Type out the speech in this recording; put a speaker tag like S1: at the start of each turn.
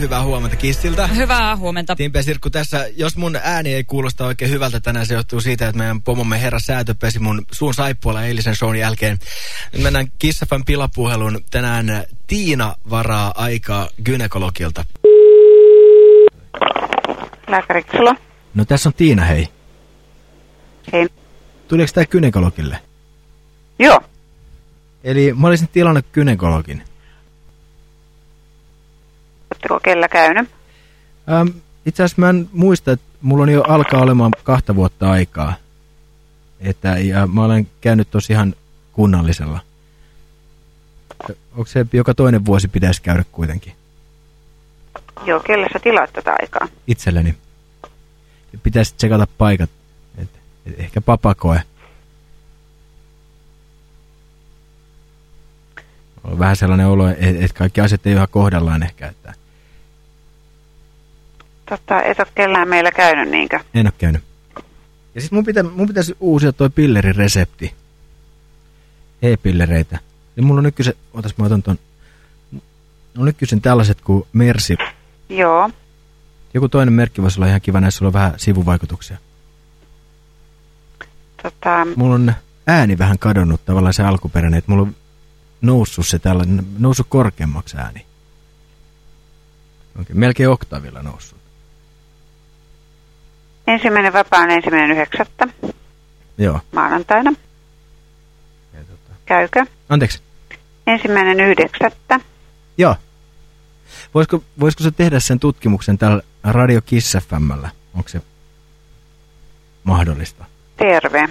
S1: Hyvää huomenta Kissiltä.
S2: Hyvää huomenta.
S1: Timpe Sirkku tässä. Jos mun ääni ei kuulosta oikein hyvältä tänään, se johtuu siitä, että meidän pomomme herra Säätö pesi mun suun saippualla eilisen shown jälkeen. Nyt mennään Kissafan pilapuhelun. Tänään Tiina varaa aikaa gynekologilta.
S3: Lääkäri.
S1: No tässä on Tiina, hei.
S3: Hei.
S1: Tuliko tää gynekologille?
S3: Joo.
S1: Eli mä olisin tilannut gynekologin.
S3: Oletteko kellä käynyt?
S1: Ähm, itse asiassa mä en muista, että mulla on jo alkaa olemaan kahta vuotta aikaa. Että, ja mä olen käynyt tosi ihan kunnallisella. Onko se joka toinen vuosi pitäisi käydä kuitenkin?
S3: Joo, kellä sä tilaat tätä aikaa?
S1: Itselleni. Pitäisi tsekata paikat. Et, et ehkä papakoe. On vähän sellainen olo, että et kaikki asiat ei ole ihan kohdallaan ehkä. Että
S3: Totta, et ole kellään meillä käynyt niinkö?
S1: en ole käynyt. Ja sitten mun, pitä, mun pitäisi uusia toi pilleriresepti. E-pillereitä. Ja mulla on nykyisen, otas mä otan ton, mulla on nykyisen tällaiset kuin Mersi.
S3: Joo.
S1: Joku toinen merkki voisi olla ihan kiva, näissä on vähän sivuvaikutuksia.
S3: Tota,
S1: Mulla on ääni vähän kadonnut tavallaan se alkuperäinen, että mulla on noussut se tällainen, noussut korkeammaksi ääni. Oikein, melkein oktavilla noussut.
S3: Ensimmäinen vapaa on ensimmäinen yhdeksättä
S1: Joo.
S3: maanantaina.
S1: Ja tota,
S3: Käykö?
S1: anteeksi.
S3: Ensimmäinen yhdeksättä.
S1: Joo. Voisiko, voisiko se tehdä sen tutkimuksen tällä Radio Kiss FMllä? Onko se mahdollista?
S3: Terve.